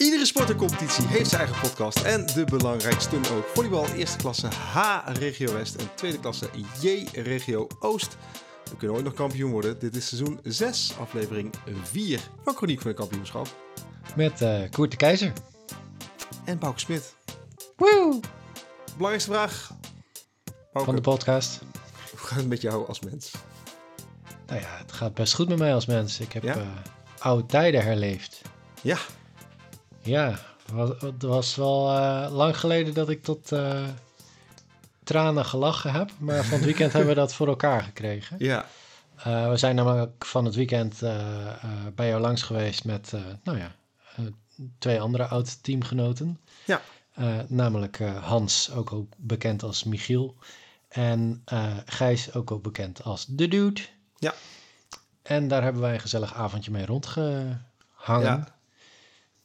Iedere sportencompetitie heeft zijn eigen podcast en de belangrijkste ook. Volleybal eerste klasse H regio West en tweede klasse J regio Oost. We kunnen ooit nog kampioen worden. Dit is seizoen 6, aflevering 4 van Chroniek van het Kampioenschap. Met uh, Koert de Keizer. En Bouke Smit. Woe! Belangrijkste vraag. Van de podcast. hoe gaat het met jou als mens? Nou ja, het gaat best goed met mij als mens. Ik heb Ja? eh, oude tijden herleefd. Ja, Ja, het was wel eh, lang geleden dat ik tot eh, tranen gelachen heb. Maar van het weekend hebben we dat voor elkaar gekregen. ja, Eh, we zijn namelijk van het weekend bij jou langs geweest met, nou ja, twee andere oud-teamgenoten. Ja. Namelijk Hans, ook al bekend als Michiel. En Gijs, ook al bekend als The Dude. Ja. En daar hebben wij een gezellig avondje mee rondgehangen. Ja,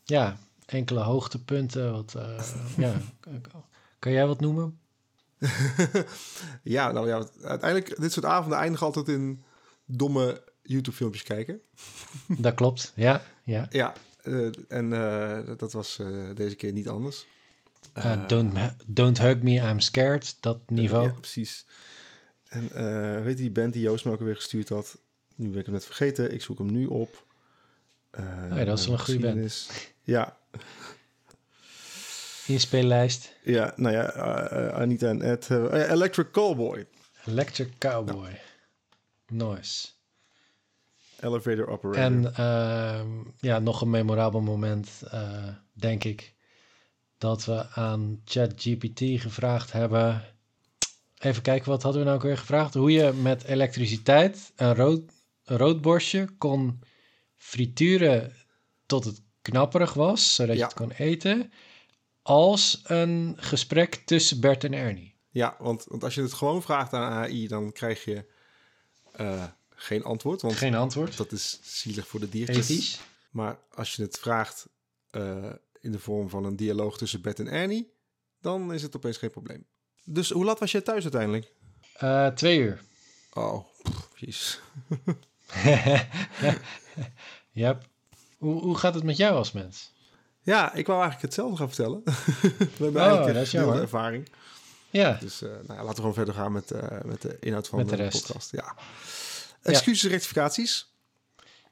ja enkele hoogtepunten. Wat, eh, ja. Kan jij wat noemen? ja, nou ja, uiteindelijk, dit soort avonden eindigen altijd in domme YouTube-filmpjes kijken. Dat klopt, ja. ja. Ja, eh, en eh, dat was deze keer niet anders. Don't, don't hug me, I'm scared. Dat niveau. Ja, precies. En weet je die band die Joost me ook alweer gestuurd had? Nu ben ik hem net vergeten. Ik zoek hem nu op. Eh, Oh dat is wel een goede band. Ja, Inspeellijst. ja, nou ja, eh, Anita en Ed. eh, Electric Callboy. Electric Cowboy. Nice. Elevator Operator. En ehm, ja, nog een memorabel moment, denk ik, dat we aan ChatGPT gevraagd hebben. Even kijken, wat hadden we nou ook weer gevraagd? Hoe je met elektriciteit een, rood, een roodborstje kon frituren tot het knapperig was, zodat Ja. je het kon eten, als een gesprek tussen Bert en Ernie. Ja, want, want als je het gewoon vraagt aan AI, dan krijg je eh, geen antwoord. Want Geen antwoord. dat is zielig voor de diertjes. Ethisch. Maar als je het vraagt eh, in de vorm van een dialoog tussen Bert en Ernie, dan is het opeens geen probleem. Dus hoe laat was je thuis uiteindelijk? Eh, twee uur. Oh, jeez. Yep. Hoe, hoe gaat het met jou als mens? Ja, ik wou eigenlijk hetzelfde gaan vertellen. We hebben Oh, eigenlijk een jammer. ervaring. Ja, Dus eh, nou ja, laten we gewoon verder gaan met, eh, met de inhoud van Met de de, rest. podcast. Ja. Excuses, rectificaties.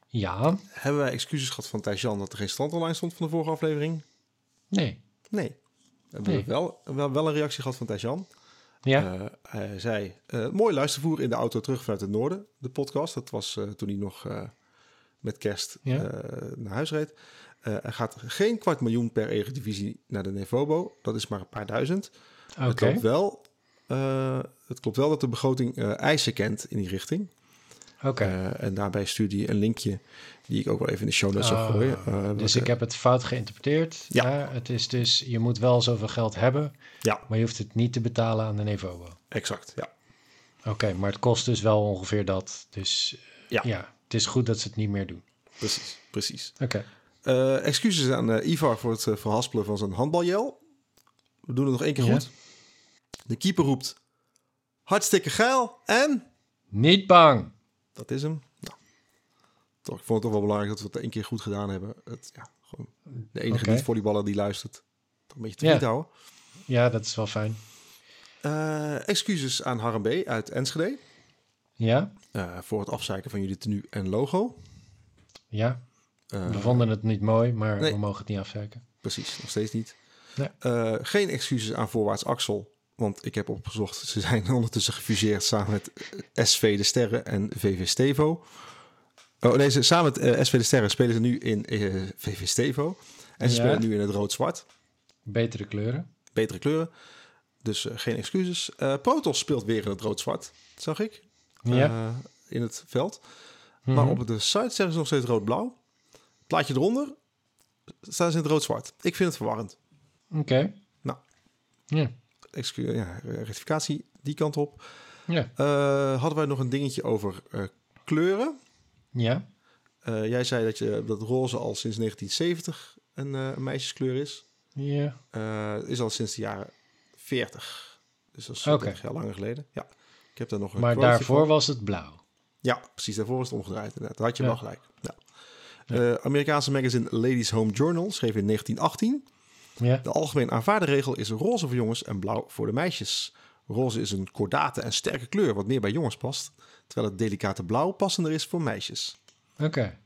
ja, Hebben wij excuses gehad van Thijs-Jan dat er geen stand online stond van de vorige aflevering? nee. Nee. We hebben Nee. wel, wel, wel een reactie gehad van Thijs-Jan. Ja, Eh, hij zei, mooi luistervoer in de auto terug vanuit het noorden, de podcast. Dat was toen hij nog met kerst Ja. eh, naar huis reed. Eh, er gaat geen kwart miljoen per eredivisie naar de Nevobo. Dat is maar een paar duizend. oké. Het, klopt wel, eh, het klopt wel dat de begroting eisen kent in die richting. Oké. En daarbij stuurde hij een linkje die ik ook wel even in de show notes zal Oh, gooien. Dus ik heb het fout geïnterpreteerd. Ja. Ja. het is dus, je moet wel zoveel geld hebben, Ja, maar je hoeft het niet te betalen aan de Nevobo. exact. Ja. Oké, maar het kost dus wel ongeveer dat. Dus Ja. ja. Het is goed dat ze het niet meer doen. Precies, precies. Oké. Eh, excuses aan eh, Ivar voor het eh, verhaspelen van zijn handbaljel. We doen het nog één keer Ja. goed. De keeper roept hartstikke geil en Niet bang. dat is hem. Nou, toch, ik vond het toch wel belangrijk dat we het één keer goed gedaan hebben. Het, ja, gewoon de enige Oké. niet-volleyballer die luistert. Toch een beetje te Ja. houden. Ja, dat is wel fijn. Excuses aan Harm B. uit Enschede. Ja, eh, voor het afzeiken van jullie tenue en logo. ja. Eh, We vonden het niet mooi, maar nee. we mogen het niet afzeiken. Precies, nog steeds niet. Nee. Eh, geen excuses aan voorwaarts Axel. Want ik heb opgezocht, ze zijn ondertussen gefuseerd samen met SV De Sterren en VV Stevo. Oh nee, ze, samen met SV De Sterren spelen ze nu in VV Stevo. En ze Ja. spelen nu in het rood-zwart. Betere kleuren. Betere kleuren. Dus geen excuses. Protos speelt weer in het rood-zwart, zag ik. Ja. eh, in het veld. Mhm. Maar op de site zeggen ze nog steeds rood-blauw. Plaatje eronder staan ze in het rood-zwart. Ik vind het verwarrend. Oké. Nou. Ja. Excu ja, rectificatie die kant op. Ja. Eh, hadden wij nog een dingetje over eh, kleuren. Ja. Jij zei dat, je, dat roze al sinds 1970 een, meisjeskleur is. Ja. Is al sinds de jaren 40. Dus dat is. 30 jaar langer geleden. Ja. Ik heb daar nog een Maar daarvoor van. was het blauw. Ja, precies. Daarvoor was het omgedraaid. Inderdaad. Daar had je Ja. wel gelijk. Ja. Eh, Amerikaanse magazine Ladies Home Journal schreef in 1918... Ja. De algemeen aanvaarde regel is roze voor jongens en blauw voor de meisjes. Roze is een kordate en sterke kleur wat meer bij jongens past, terwijl het delicate blauw passender is voor meisjes. Oké.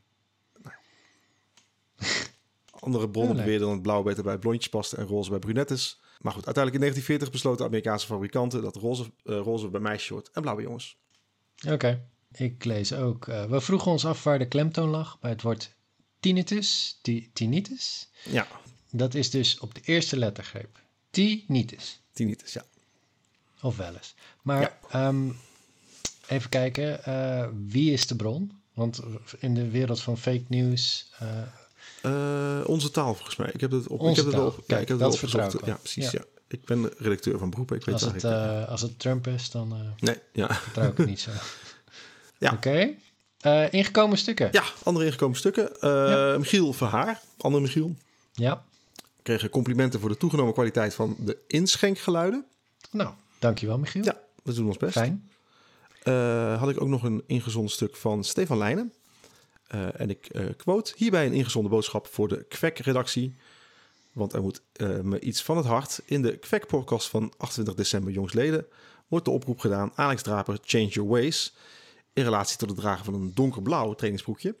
Andere bronnen Ja, beweerden dat het blauw beter bij blondjes past en roze bij brunettes. Maar goed, uiteindelijk in 1940 besloten Amerikaanse fabrikanten dat roze, eh, roze bij meisjes hoort en blauw bij jongens. Oké. Ik lees ook. eh, we vroegen ons af waar de klemtoon lag bij het woord tinnitus. Ti- tinnitus. Ja, Dat is dus op de eerste lettergreep. Tinnitus. tinnitus, ja. Of wel eens. Maar Ja. ehm, even kijken. eh, wie is de bron? Want in de wereld van fake news. Eh, onze taal volgens mij. Ik heb het op. Onze ik heb het wel, ja, Kijk, ik heb dat het opgezocht. Ja, precies. Ja. Ja. Ik ben redacteur van beroep. Ik weet als, het, ik, eh, als het Trump is, dan eh Nee, ja. vertrouw ik het niet zo. Ja. Oké. Eh, ingekomen stukken. ja, andere ingekomen stukken. Eh, Ja. Michiel Verhaar, andere Michiel, Ja. kregen complimenten voor de toegenomen kwaliteit van de inschenkgeluiden. Nou, dankjewel Michiel. Ja, we doen ons best. Fijn. Eh, had ik ook nog een ingezonden stuk van Stefan Leijnen. Eh, en ik eh, quote, hierbij een ingezonden boodschap voor de Kwek-redactie. Want er moet eh, me iets van het hart. In de Kwek-podcast van 28 december jongsleden wordt de oproep gedaan... Alex Draper, change your ways... in relatie tot het dragen van een donkerblauw trainingsbroekje.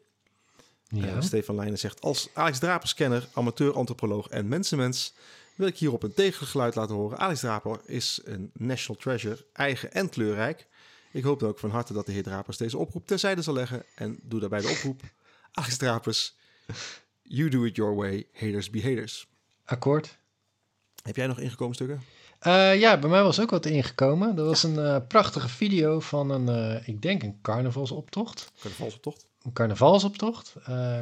Ja. Stefan Leijnen zegt, als Alex Draper-scanner, amateur-antropoloog en mensenmens... wil ik hierop een tegengeluid laten horen. Alex Draper is een national treasure, eigen en kleurrijk... Ik hoop dan ook van harte dat de heer Drapers deze oproep terzijde zal leggen. En doe daarbij de oproep. Alex Drapers, you do it your way, haters be haters. Akkoord. Heb jij nog ingekomen stukken? Eh, ja, bij mij was ook wat ingekomen. Dat was een eh, prachtige video van een, eh, ik denk een carnavalsoptocht. Carnavalsoptocht. Een carnavalsoptocht.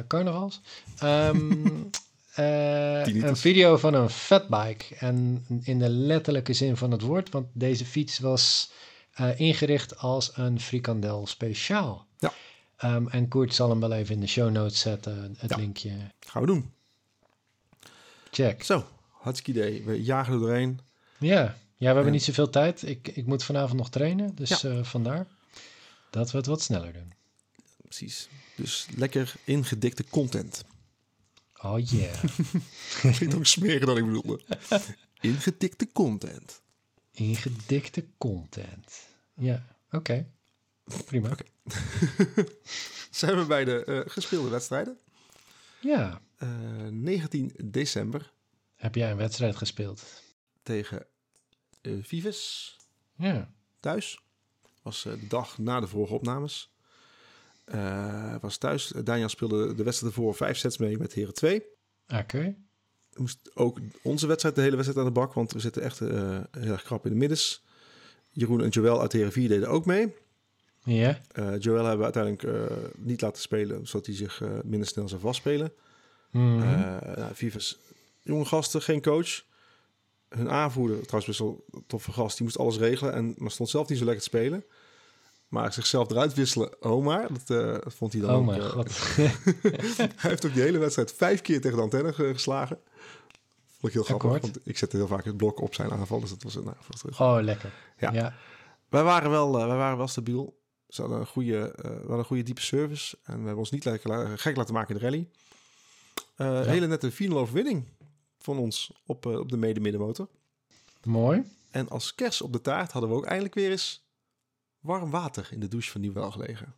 carnavals. Ehm, eh, een video van een fatbike. En in de letterlijke zin van het woord. Want deze fiets was eh, ingericht als een frikandel speciaal. Ja. Ehm, en Koert zal hem wel even in de show notes zetten. Het Ja. linkje. Gaan we doen. Check. Zo, hartstikke idee. We jagen er doorheen. Ja, ja we hebben niet zoveel tijd. Ik, ik moet vanavond nog trainen, dus eh, vandaar dat we het wat sneller doen. Precies. Dus lekker ingedikte content. Oh yeah, Klinkt ook smeren dan ik bedoelde. Ingedikte content. ingedikte content. Ja, oké. Prima. Oké. Zijn we bij de eh, gespeelde wedstrijden. Ja, Eh, 19 december heb jij een wedstrijd gespeeld? tegen eh Vives. Ja, thuis. Was eh, de dag na de vorige opnames. Eh, was thuis. Daniel speelde de wedstrijd ervoor vijf sets mee met Heren 2. oké. Moest ook onze wedstrijd, de hele wedstrijd aan de bak, want we zitten echt eh, heel erg krap in de middens. Jeroen en Joël uit Heren 4 deden ook mee. Ja, Eh Joël hebben we uiteindelijk eh, niet laten spelen, zodat hij zich eh, minder snel zou vastspelen. Nou, Vives, jonge gasten, geen coach. Hun aanvoerder, trouwens best wel een toffe gast, die moest alles regelen, en, maar stond zelf niet zo lekker te spelen. Maar zichzelf eruit wisselen, Omar, dat, dat vond hij dan oh ook... mijn god. hij heeft ook die hele wedstrijd vijf keer tegen de antenne ge- geslagen. Vond ik heel grappig, Akkoord. want ik zette heel vaak het blok op zijn aanval, dus dat was, nou, was terug. Oh, lekker. Ja. Ja, Wij waren wel, eh, wij waren wel stabiel. Ze hadden een goede, we hadden een goede diepe service. En we hebben ons niet lekker gek laten maken in de rally. Eh, Hele nette 4-0 overwinning van ons op, op de mede-middenmotor. mooi. En als kers op de taart hadden we ook eindelijk weer eens warm water in de douche van Nieuwel gelegen.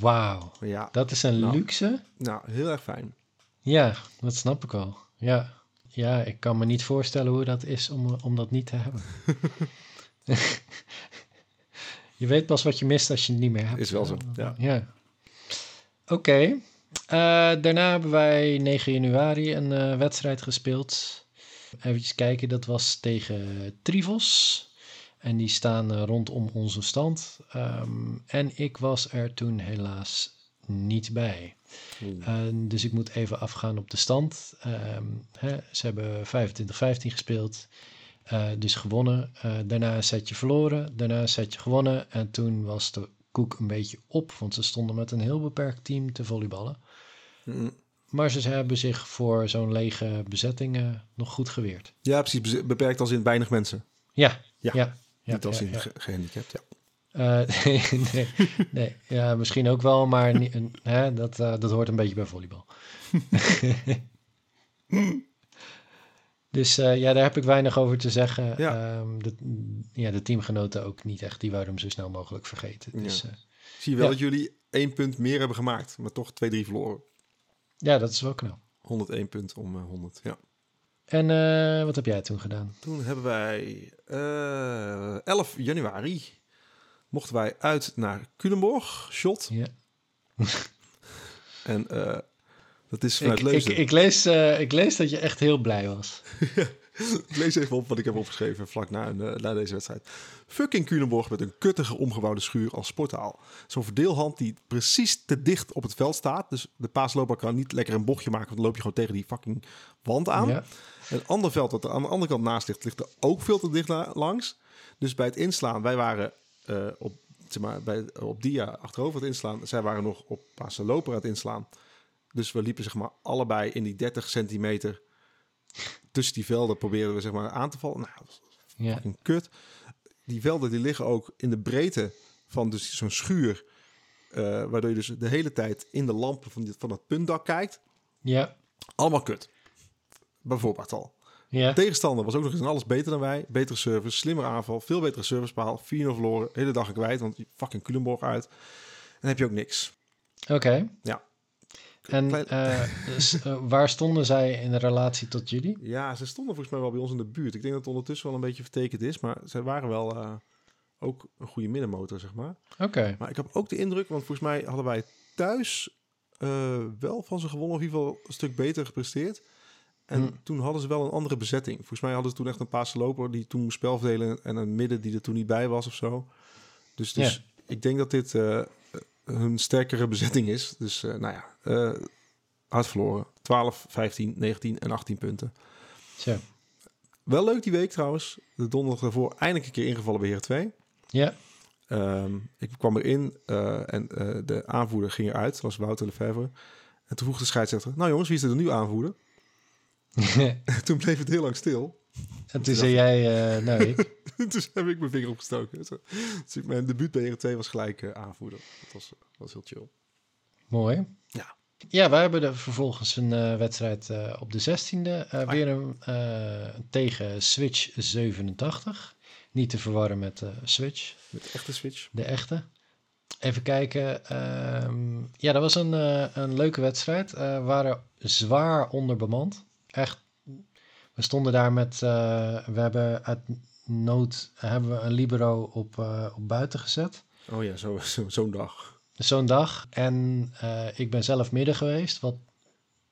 Wauw, ja, dat is een Nou. luxe. nou, heel erg fijn. Ja, dat snap ik wel. Ja. Ja, ik kan me niet voorstellen hoe dat is om, om dat niet te hebben. je weet pas wat je mist als je het niet meer hebt. Is wel zo, ja. ja. Oké. Eh, daarna hebben wij 9 januari een eh, wedstrijd gespeeld. Even kijken, dat was tegen Trivos. En die staan eh, rondom onze stand. Ehm, en ik was er toen helaas niet bij. Eh, dus ik moet even afgaan op de stand. Ehm, hè, ze hebben 25-15 gespeeld. Eh, dus gewonnen. Eh, daarna een setje verloren. Daarna een setje gewonnen. En toen was de koek een beetje op. Want ze stonden met een heel beperkt team te volleyballen. Mm. Maar ze hebben zich voor zo'n lege bezetting nog goed geweerd. Ja, precies. Beperkt als in weinig mensen. Ja, Ja, ja. ja, Niet als in ja. gehandicapt, ja. Eh, nee, nee, nee, ja, misschien ook wel, maar niet, hè, dat, eh, dat hoort een beetje bij volleybal. dus eh, ja, daar heb ik weinig over te zeggen. Ja. Ehm, de, ja, de teamgenoten ook niet echt. Die wouden hem zo snel mogelijk vergeten. Dus Ja. eh, Zie wel Ja. dat jullie één punt meer hebben gemaakt, maar toch 2-3 verloren. ja, dat is wel knap. 101 punten om eh, 100. Ja. En wat heb jij toen gedaan? Toen hebben wij eh 11 januari mochten wij uit naar Culemborg, shot. Ja. En eh, dat is Ik, vanuit ik, Leusden. ik, lees, eh, ik lees dat je echt heel blij was. Ik lees even op wat ik heb opgeschreven vlak na, eh, na deze wedstrijd. Fucking Culemborg met een kuttige omgebouwde schuur als sportaal. Zo'n verdeelhand die precies te dicht op het veld staat. Dus de paasloper kan niet lekker een bochtje maken, want dan loop je gewoon tegen die fucking wand aan. Ja. Een ander veld dat er aan de andere kant naast ligt, ligt er ook veel te dicht la- langs. Dus bij het inslaan, wij waren eh, op, zeg maar, bij, op dia achterover het inslaan. Zij waren nog op Pasen loper aan het inslaan. Dus we liepen zeg maar allebei in die 30 centimeter tussen die velden probeerden we zeg maar aan te vallen. Nou, Ja. fucking kut. Die velden die liggen ook in de breedte van dus zo'n schuur. eh, waardoor je dus de hele tijd in de lampen van, dit, van dat puntdak kijkt. Ja. Allemaal kut. Bijvoorbeeld al. Ja. Tegenstander was ook nog eens in alles beter dan wij. Betere service, slimmer aanval, veel betere servicepaal. 4-0 verloren, hele dag kwijt, want fucking Culemborg uit. En heb je ook niks. Oké. Ja. En Klein- eh, dus, eh, waar stonden zij in relatie tot jullie? Ja, ze stonden volgens mij wel bij ons in de buurt. Ik denk dat het ondertussen wel een beetje vertekend is, maar ze waren wel eh, ook een goede middenmotor, zeg maar. Oké. Maar ik heb ook de indruk, want volgens mij hadden wij thuis wel van ze gewonnen, of in ieder geval een stuk beter gepresteerd. En Hmm. toen hadden ze wel een andere bezetting. Volgens mij hadden ze toen echt een paarse loper die toen moest spel verdelen en een midden die er toen niet bij was of zo. Dus, dus ik denk dat dit eh, hun sterkere bezetting is. Dus eh, nou ja, eh, hard verloren. 12, 15, 19 en 18 punten. Zo. Wel leuk die week trouwens. De donderdag daarvoor eindelijk een keer ingevallen bij Heren 2. Ja. Ehm, ik kwam erin en de aanvoerder ging eruit. Dat was Wouter Lefebvre. En toen vroeg de scheidsrechter... Nou jongens, wie is er nu aanvoerder? toen bleef het heel lang stil. en toen zei jij, eh, nou ik. dus heb ik mijn vinger opgestoken. Dus mijn debuut bij 2 was gelijk eh, aanvoerder. Dat was, was heel chill. Mooi. Ja. Ja, wij hebben er vervolgens een eh, wedstrijd eh, op de 16e. eh, Ah, weer een, eh, tegen Switch 87. Niet te verwarren met de Switch, Met echte switch. de echte. Even kijken. ehm, ja, dat was een, eh, een leuke wedstrijd. Eh, we waren zwaar onderbemand. Echt. We stonden daar met... eh, we hebben uit nood hebben we een libero op, eh, op buiten gezet. Oh ja, zo- zo- zo'n dag. Zo'n dag. En eh, ik ben zelf midden geweest, wat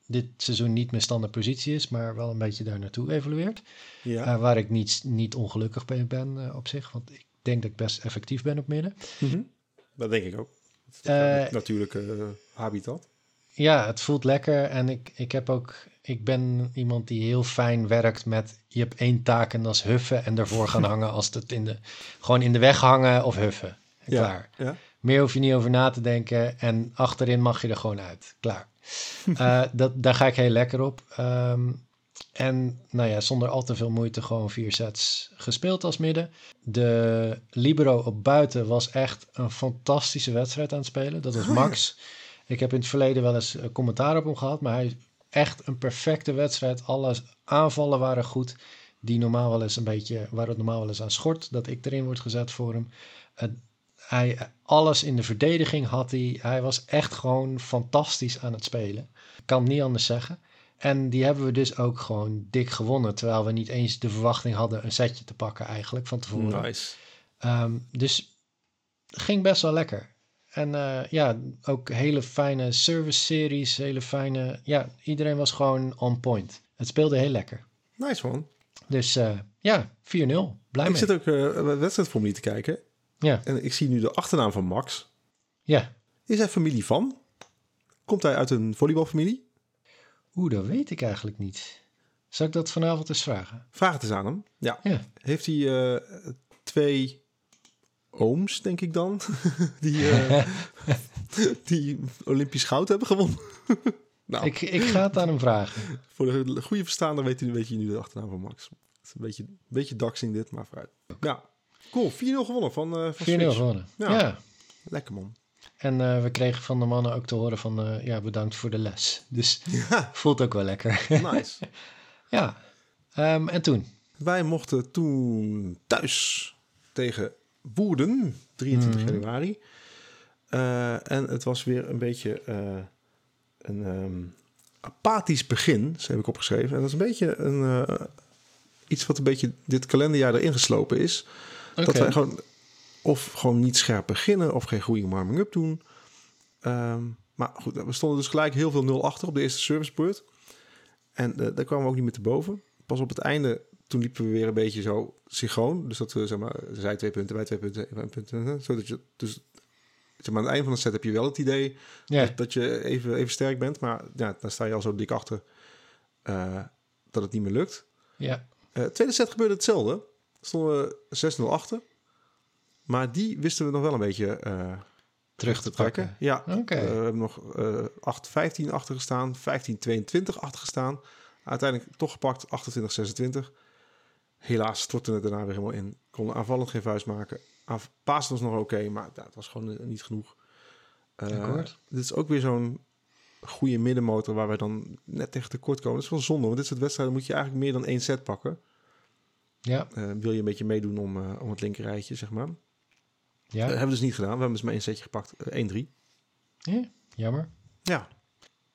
dit seizoen niet mijn standaard positie is, maar wel een beetje daar naartoe evolueert. Ja. Waar ik niet, niet ongelukkig ben op zich, want ik denk dat ik best effectief ben op midden. Mhm. Dat denk ik ook. Eh, Natuurlijke eh, habitat. Ja, het voelt lekker en ik, ik heb ook, ik ben iemand die heel fijn werkt met, je hebt één taak en dat is huffen en ervoor gaan hangen als het in de, gewoon in de weg hangen of huffen. En Ja. Klaar. Ja. Meer hoef je niet over na te denken. En achterin mag je er gewoon uit. Klaar. Eh, dat, daar ga ik heel lekker op. Ehm, en nou ja, zonder al te veel moeite gewoon vier sets gespeeld als midden. De Libero op buiten was echt een fantastische wedstrijd aan het spelen. Dat was Max. Ik heb in het verleden wel eens eh, commentaar op hem gehad. Maar hij is echt een perfecte wedstrijd. Alle aanvallen waren goed. Die normaal wel eens een beetje, waar het normaal wel eens aan schort. Dat ik erin word gezet voor hem. Hij, alles in de verdediging had hij. Hij was echt gewoon fantastisch aan het spelen. Ik kan het niet anders zeggen. En die hebben we dus ook gewoon dik gewonnen. Terwijl we niet eens de verwachting hadden een setje te pakken eigenlijk van tevoren. Nice. Ehm, dus het ging best wel lekker. En eh, ja, ook hele fijne service series. Hele fijne... Ja, iedereen was gewoon on point. Het speelde heel lekker. Nice man. Dus eh, ja, 4-0. Blij ik mee. zit ook uh, wedstrijdformulier te kijken. Ja, En ik zie nu de achternaam van Max. ja. Is hij familie van? Komt hij uit een volleybalfamilie? Oeh, dat weet ik eigenlijk niet. Zal ik dat vanavond eens vragen? Vraag het eens aan hem. Ja. Ja. Heeft hij twee ooms, denk ik dan, die, eh, die Olympisch goud hebben gewonnen? nou, Ik, ik ga het aan hem vragen. voor de goede verstaander weet, u, weet je nu de achternaam van Max. Het is een beetje, een beetje daxing dit, maar vooruit. Ja, Cool, 4-0 gewonnen van, 4-0 van Switch. gewonnen. Ja. Ja. Lekker man. En eh, we kregen van de mannen ook te horen van, ja, bedankt voor de les. Dus Ja, voelt ook wel lekker. nice. ja. Ehm, en toen? Wij mochten toen thuis tegen Woerden, 23 Mhm. januari. Eh, en het was weer een beetje eh, een ehm, apathisch begin, zo heb ik opgeschreven. En dat is een beetje een, eh, iets wat een beetje dit kalenderjaar erin geslopen is. Dat wij gewoon of gewoon niet scherp beginnen of geen goede warming-up doen. Ehm, maar goed, we stonden dus gelijk heel veel 0 achter op de eerste servicebeurt. En daar kwamen we ook niet meer te boven. Pas op het einde, toen liepen we weer een beetje zo synchroon. Dus dat we, zeg maar, zij twee punten, wij twee punten, wij een punt. eh, Zodat je, dus zeg maar, aan het einde van de set heb je wel het idee Ja, dat, dat je even, even sterk bent. Maar ja, dan sta je al zo dik achter eh, dat het niet meer lukt. ja. Eh, tweede set gebeurde hetzelfde. Stonden we 6-0 achter. Maar die wisten we nog wel een beetje eh, terug te trekken. Ja, Oké. eh, we hebben nog eh 8-15 achter gestaan, 15-22 achter gestaan. Uiteindelijk toch gepakt, 28-26. Helaas stortte het daarna weer helemaal in. Konden aanvallend geen vuist maken. Pasen was nog oké, maar het was gewoon eh, niet genoeg. Akkoord. dit is ook weer zo'n goede middenmotor waar wij dan net tegen tekort komen. Dat is wel zonde, want dit soort wedstrijden moet je eigenlijk meer dan één set pakken. Ja, Eh, wil je een beetje meedoen om, eh, om het linkerrijtje, zeg maar. ja. Dat hebben we dus niet gedaan. We hebben dus maar één setje gepakt, eh, 1-3. Ja, jammer. Ja,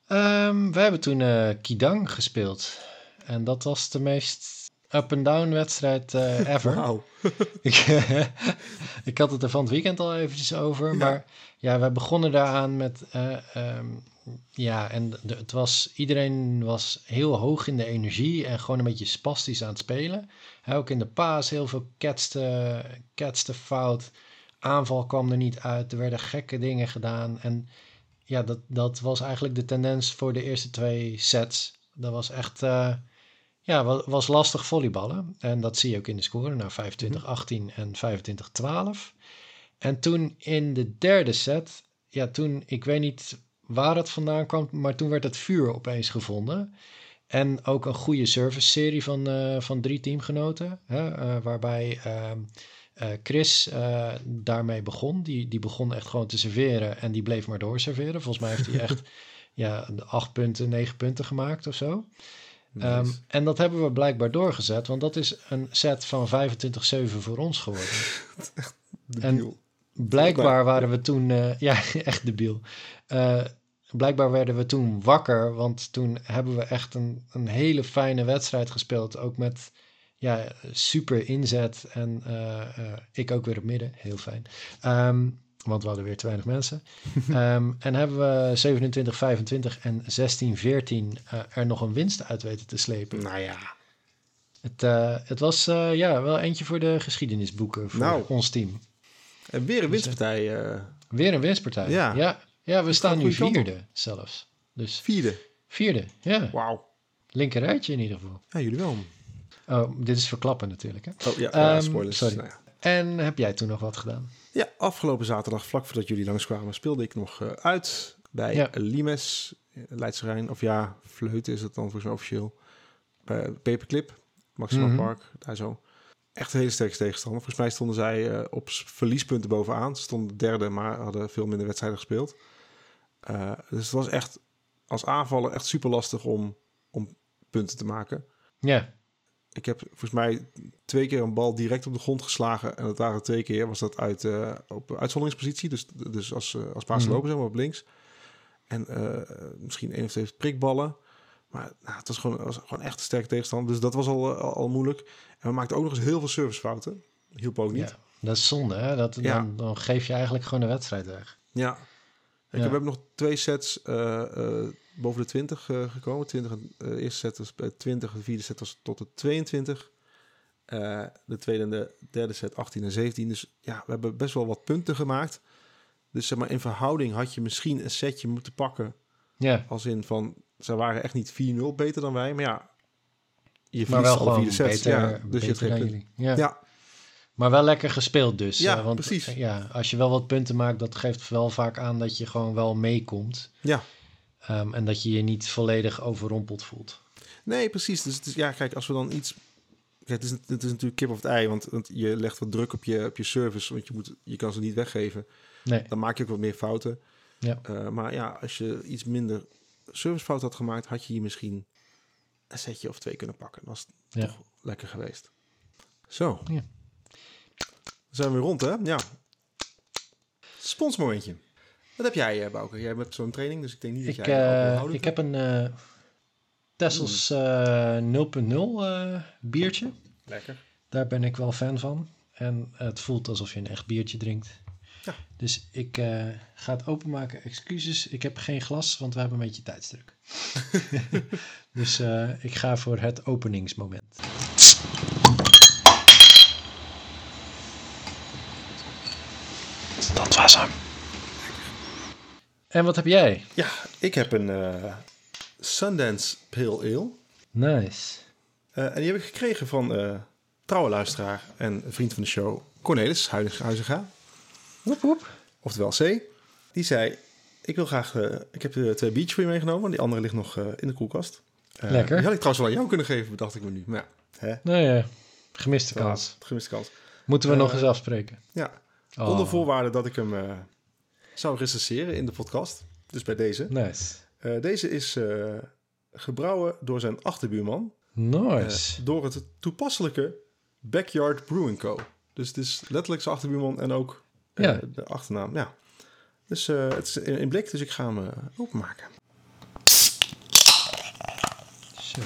Ehm, we hebben toen Kidang gespeeld. En dat was de meest up-and-down wedstrijd eh, ever. ik, ik had het er van het weekend al eventjes over. Ja. Maar ja, we begonnen daaraan met... eh, ehm, ja, en de- het was, iedereen was heel hoog in de energie en gewoon een beetje spastisch aan het spelen. Hè, ook in de paas heel veel ketste, ketste fout. Aanval kwam er niet uit. Er werden gekke dingen gedaan. En ja, dat, dat was eigenlijk de tendens voor de eerste twee sets. Dat was echt... eh, ja, wa- was lastig volleyballen. En dat zie je ook in de score. Nou, 25-18 en 25-12. En toen in de derde set, ja, toen, ik weet niet waar het vandaan kwam, maar toen werd het vuur opeens gevonden. En ook een goede service-serie van, eh, van drie teamgenoten, hè, eh, waarbij ehm, eh, Chris daarmee begon. Die, die begon echt gewoon te serveren en die bleef maar doorserveren. Volgens mij heeft hij echt ja, de acht punten, negen punten gemaakt of zo. Ehm, en dat hebben we blijkbaar doorgezet, want dat is een set van 25-7 voor ons geworden. Debiel. Blijkbaar waren we toen, eh, ja, echt debiel. Eh, blijkbaar werden we toen wakker, want toen hebben we echt een, een hele fijne wedstrijd gespeeld. Ook met ja, super inzet en eh, ik ook weer op midden, heel fijn. Ehm, want we hadden weer te weinig mensen. Ehm, en hebben we 27, 25 en 16, 14 eh, er nog een winst uit weten te slepen. Nou ja, Het, eh, het was eh, ja, wel eentje voor de geschiedenisboeken voor Nou. ons team. en weer een winstpartij. eh, Weer een winstpartij. Ja. ja. Ja, we staan nu vierde zelfs. Dus vierde. vierde, ja. Wauw. Linker rijtje in ieder geval. Ja, jullie wel. Oh, dit is verklappen natuurlijk. Hè? Oh ja, ja, spoilers. sorry. Nou ja. En heb jij toen nog wat gedaan? Ja, afgelopen zaterdag, vlak voordat jullie langskwamen, speelde ik nog eh, uit bij Ja. Limes, eh, Leidse Rijn. Of ja, Vleuten is het dan volgens mij officieel. Bij Paperclip, Maxima Mhm. Park, daar zo. Echt een hele sterke tegenstander. Volgens mij stonden zij eh, op verliespunten bovenaan. Ze stonden derde, maar hadden veel minder wedstrijden gespeeld. Eh, dus het was echt als aanvaller echt super lastig om, om punten te maken. Ja, Ik heb volgens mij twee keer een bal direct op de grond geslagen. En dat waren twee keer, was dat uit, eh, op uitzonderingspositie. Dus, dus als, eh, als paas Mhm. lopen, zeg maar, op links. En eh, misschien één of twee prikballen. Maar nou, het was gewoon, was gewoon echt een sterke tegenstander. Dus dat was al, al, moeilijk. En we maakten ook nog eens heel veel servicefouten. Hielp ook niet. ja, dat is zonde. Hè? Dat, Ja. dan, dan geef je eigenlijk gewoon de wedstrijd weg. Ja. Ik Ja. heb nog twee sets boven de 20 eh, gekomen. 20, en- eh, eerste set was bij 20, de vierde set was tot de 22. Eh, de tweede en de derde set 18 en 17. Dus ja, we hebben best wel wat punten gemaakt. Dus zeg maar, in verhouding had je misschien een setje moeten pakken. Ja, Als in van, ze waren echt niet 4-0 beter dan wij. Maar ja, je verliest wel alle vier sets. beter, ja, dus je. Ja. Ja, Maar wel lekker gespeeld dus. Ja, eh, want, precies. eh, Ja, als je wel wat punten maakt, dat geeft wel vaak aan dat je gewoon wel meekomt. ja. Ehm, en dat je je niet volledig overrompeld voelt. Nee, precies. Dus het is, ja, kijk, als we dan iets Kijk, het is, het is natuurlijk kip of het ei, want, want je legt wat druk op je, op je service, want je, moet, je kan ze niet weggeven. Nee. Dan maak je ook wat meer fouten. Ja. Eh, maar ja, als je iets minder servicefout had gemaakt, had je hier misschien een setje of twee kunnen pakken. Dat was Ja. toch lekker geweest. Zo. Ja. We zijn weer rond, hè? Ja. Sponsmomentje. Wat heb jij, eh, Bouke? Jij hebt zo'n training, dus ik denk niet dat Ik, jij... houdend ik heb een eh Tessels eh 0.0 eh, biertje. bent. Lekker. Daar ben ik wel fan van. En het voelt alsof je een echt biertje drinkt. Ja. Dus ik eh, ga het openmaken. Excuses, ik heb geen glas, want we hebben een beetje tijdsdruk. dus eh, ik ga voor het openingsmoment. Dat was hem. En wat heb jij? Ja, ik heb een eh, Sundance Pale Ale. Nice. Eh, en die heb ik gekregen van eh trouwe luisteraar en vriend van de show, Cornelis Huizinga. Huizinga. Woep woep. oftewel C, die zei: Ik wil graag. ik heb er twee biertjes voor je meegenomen. Die andere ligt nog in de koelkast. Lekker. Die had ik trouwens wel aan jou kunnen geven, bedacht ik me nu. Maar ja, hè, Nou ja, gemiste kans. gemiste kans. Moeten we nog eens afspreken? Ja, Oh, onder voorwaarde dat ik hem zou recenseren in de podcast. Dus bij deze. Nice. Eh, deze is eh, gebrouwen door zijn achterbuurman. eh, Nice. door het toepasselijke Backyard Brewing Co. Dus het is letterlijk zijn achterbuurman en ook eh, Ja. de achternaam. Ja. Dus eh, het is in, in blik, dus ik ga hem eh, openmaken. Zo.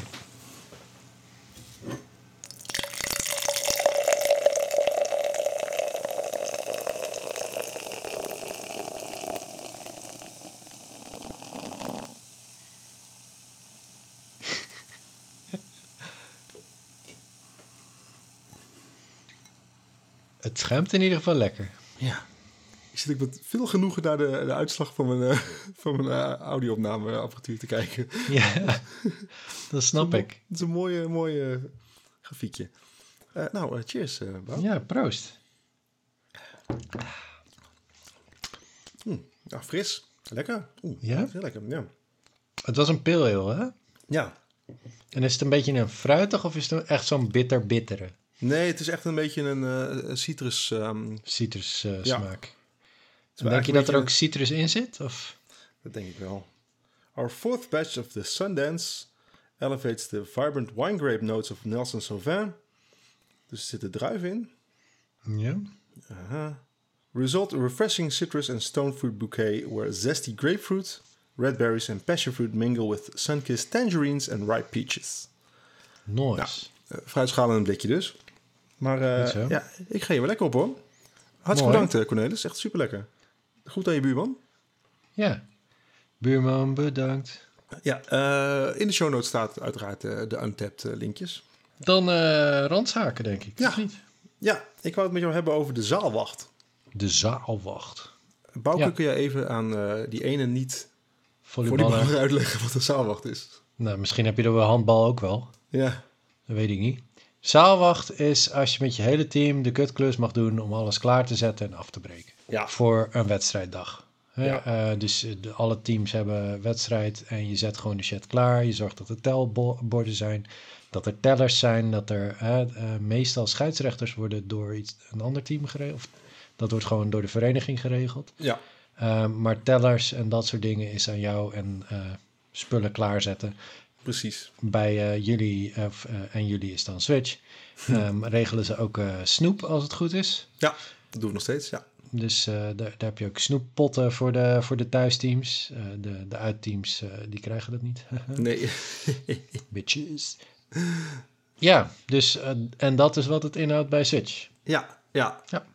Schuimt in ieder geval lekker. Ja. Ik zit ook met veel genoegen naar de, de uitslag van mijn, eh, van mijn eh, audio-opnameapparatuur te kijken. Ja, dat snap ik. Het is een mooie, mooie grafiekje. Eh, nou, eh, cheers, eh Bouw. Ja, proost. Ja, fris. Lekker. Oeh, Ja? Heel lekker, ja. Het was een ale, hè? Ja. En is het een beetje een fruitig of is het echt zo'n bitter-bittere Nee, het is echt een beetje een eh, citrus... ehm, citrus eh, Ja. smaak? denk je dat er ook citrus in zit? Of? Dat denk ik wel. Our fourth batch of the Sundance elevates the vibrant wine grape notes of Nelson Sauvin. Dus er zitten druiven in. Ja. Aha. Result a refreshing citrus and stone fruit bouquet where zesty grapefruit, red berries and passion fruit mingle with sun-kissed tangerines and ripe peaches. Nice. Uh, fruitschalen en een blikje dus. Maar eh, ja, ik ga je wel lekker op hoor. Hartstikke bedankt eh, Cornelis, echt super lekker. Goed aan je buurman. Ja. Buurman, bedankt. Ja, eh, in de show notes staat uiteraard de untapped linkjes. Dan randshaken, denk ik. Ja. Niet? Ja, ik wou het met jou hebben over de zaalwacht. De zaalwacht. Bouke, Ja. kun je even aan die ene niet voor die Volleyballer. baller uitleggen wat een zaalwacht is? Nou, misschien heb je wel handbal ook wel. Ja, Dat weet ik niet. Zaalwacht is als je met je hele team de kutklus mag doen om alles klaar te zetten en af te breken. ja. Voor een wedstrijddag. Ja. Eh, dus eh, de, alle teams hebben wedstrijd en je zet gewoon de shit klaar. Je zorgt dat er telborden zijn, dat er tellers zijn, dat er eh, meestal scheidsrechters worden door iets, een ander team geregeld. Of dat wordt gewoon door de vereniging geregeld. ja. Maar tellers en dat soort dingen is aan jou en spullen klaarzetten. Precies. Bij eh, jullie, eh, eh, en jullie is dan Switch, ehm, regelen ze ook snoep als het goed is. Ja, dat doen we nog steeds, ja. Dus daar, daar heb je ook snoeppotten voor de, voor de thuisteams. De, de uitteams, die krijgen dat niet. Nee, Bitches. Ja, dus, en dat is wat het inhoudt bij Switch. ja, ja. Ja.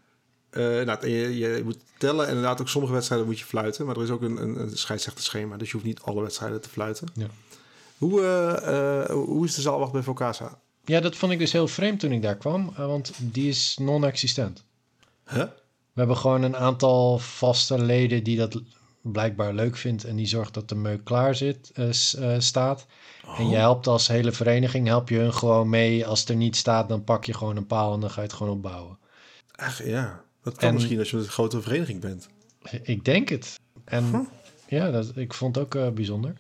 Nou, je, je moet tellen en inderdaad ook sommige wedstrijden moet je fluiten. Maar er is ook een, een, een scheidsrechterschema, dus je hoeft niet alle wedstrijden te fluiten. Ja. Hoe, eh, eh, hoe is de zaalwacht bij Vocasa? Ja, dat vond ik dus heel vreemd toen ik daar kwam, eh, want die is non-existent. Huh? We hebben gewoon een aantal vaste leden die dat blijkbaar leuk vindt en die zorgt dat de meuk klaar zit, eh, staat. En je helpt als hele vereniging, help je hun gewoon mee. Als het er niet staat, dan pak je gewoon een paal en dan ga je het gewoon opbouwen. Ach ja, dat kan En- misschien als je een grote vereniging bent. Ik denk het. En ja, dat, ik vond het ook bijzonder.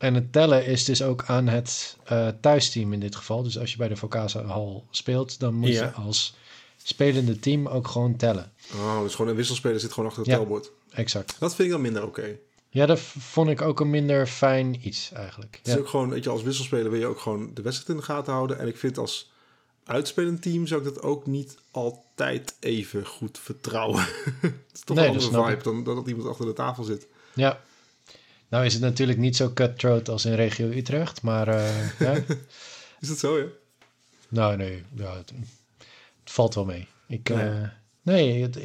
En het tellen is dus ook aan het eh, thuisteam in dit geval. Dus als je bij de Vocasa Hal speelt, dan moet Ja. je als spelende team ook gewoon tellen. Oh, dus gewoon een wisselspeler zit gewoon achter het Ja. telbord. Exact. Dat vind ik dan minder oké. Ja, dat vond ik ook een minder fijn iets eigenlijk. Het is Ja. ook gewoon, weet je, als wisselspeler wil je ook gewoon de wedstrijd in de gaten houden. En ik vind als uitspelend team zou ik dat ook niet altijd even goed vertrouwen. het is toch Nee, een andere vibe dan, dan dat iemand achter de tafel zit. ja. Nou is het natuurlijk niet zo cutthroat als in regio Utrecht, maar eh, ja. Is dat zo, ja? Nou, nee, ja, het, het valt wel mee. Ik, Nee. eh, nee, het-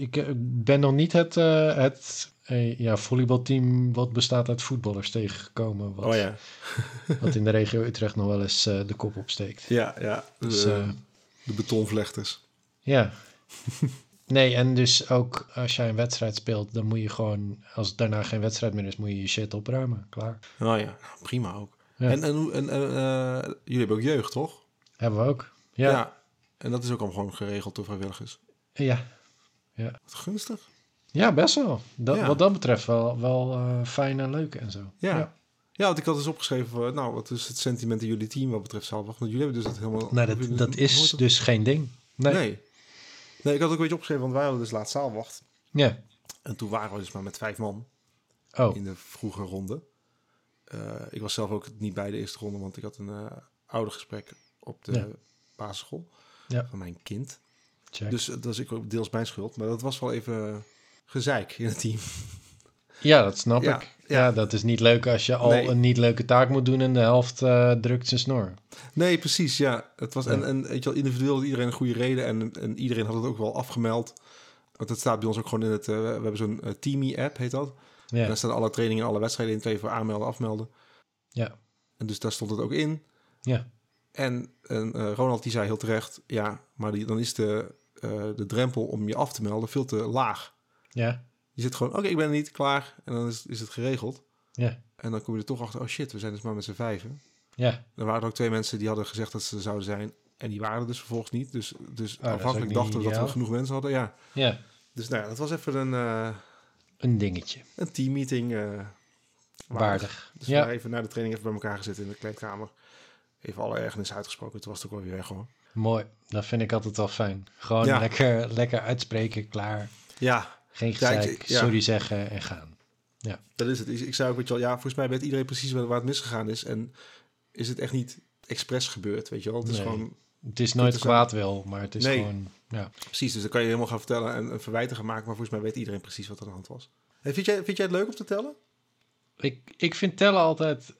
ik, ben nog niet het, eh, het ja, volleybalteam wat bestaat uit voetballers tegengekomen. Wat, Oh ja. wat in de regio Utrecht nog wel eens de kop opsteekt. Ja, ja. De, Dus, eh, de betonvlechters. ja. Nee, en dus ook als jij een wedstrijd speelt, dan moet je gewoon, als het daarna geen wedstrijd meer is, moet je je shit opruimen. Klaar. Oh ja, nou, prima ook. Ja. En, en, eh, jullie hebben ook jeugd, toch? Hebben we ook. Ja. Ja. En dat is ook allemaal gewoon geregeld door vrijwilligers. Ja, Wat gunstig. best wel. Dat, Ja. Wat dat betreft wel, wel eh, fijn en leuk en zo. Ja. ja. Ja, want ik had dus opgeschreven, nou, wat is het sentiment in jullie team wat betreft zaalwacht? Want jullie hebben dus dat helemaal... Nou, hebben dat, dat is nooit op- dus geen ding. Nee. Nee. Nee. ik had ook een beetje opgeschreven, want wij hadden dus laatst zaalwacht. Ja. En toen waren we dus maar met vijf man Oh, in de vroege ronde. Eh, ik was zelf ook niet bij de eerste ronde, want ik had een uh, oudergesprek op de basisschool Ja. van mijn kind. check. Dus dat was ik ook deels mijn schuld, maar dat was wel even gezeik in het team. Ja, dat snap Ja, ik. Ja. ja. dat is niet leuk als je al Nee. een niet leuke taak moet doen en de helft eh, drukt zijn snor. Nee, precies, ja. Het was, Ja. En, en weet je wel, individueel had iedereen een goede reden en, en iedereen had het ook wel afgemeld. Want het staat bij ons ook gewoon in het... eh, we hebben zo'n eh, Teamy-app, heet dat. En daar staan alle trainingen en alle wedstrijden in. Twee voor aanmelden, afmelden. ja, En dus daar stond het ook in. ja. En, en Ronald die zei heel terecht... Ja, maar die, dan is de, de drempel om je af te melden veel te laag. ja, Je zit gewoon, oké, ik ben er niet, klaar. En dan is, is het geregeld. ja, En dan kom je er toch achter... Oh shit, we zijn dus maar met z'n vijven. ja. Er waren ook twee mensen die hadden gezegd dat ze er zouden zijn. En die waren er dus vervolgens niet. Dus, dus Oh, afhankelijk dachten we dat we genoeg mensen hadden. Ja. ja. Dus nou ja, dat was even een, eh Een dingetje. een teammeeting. eh Waardig. Dus Ja. even na de training even bij elkaar gezeten in de kleedkamer. Even alle ergernis uitgesproken. Toen was het ook wel weer weg hoor. Mooi. Dat vind ik altijd wel fijn. Gewoon Ja. lekker, lekker uitspreken, klaar. Ja, Geen Ja, ik- gezeik, ja. sorry zeggen en gaan. dat is het. Ik, zei ook, weet je wel, ja, volgens mij weet iedereen precies waar, waar het misgegaan is. En is het echt niet expres gebeurd, weet je wel. Het is Nee. gewoon, Het is nooit kwaad wil, maar het is Nee. gewoon... Ja. precies. Dus dan kan je helemaal gaan vertellen en een verwijten gaan maken. Maar volgens mij weet iedereen precies wat er aan de hand was. Hey, vind, jij, vind jij het leuk om te tellen? Ik, ik vind tellen altijd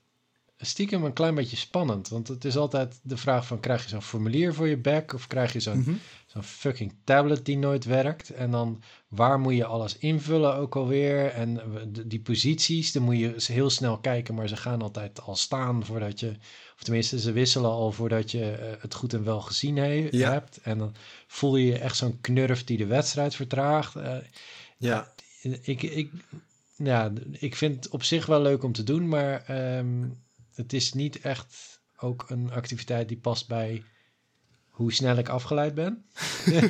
stiekem een klein beetje spannend. Want het is altijd de vraag van... krijg je zo'n formulier voor je back... of krijg je zo'n Mhm. zo'n fucking tablet die nooit werkt... en dan waar moet je alles invullen ook alweer... en die posities, dan moet je heel snel kijken... maar ze gaan altijd al staan voordat je... of tenminste, ze wisselen al voordat je eh, het goed en wel gezien he- Ja. hebt... en dan voel je je echt zo'n knurf die de wedstrijd vertraagt... Eh, Ja. ik, ik, ja, ik vind het op zich wel leuk om te doen, maar ehm, het is niet echt ook een activiteit die past bij hoe snel ik afgeleid ben.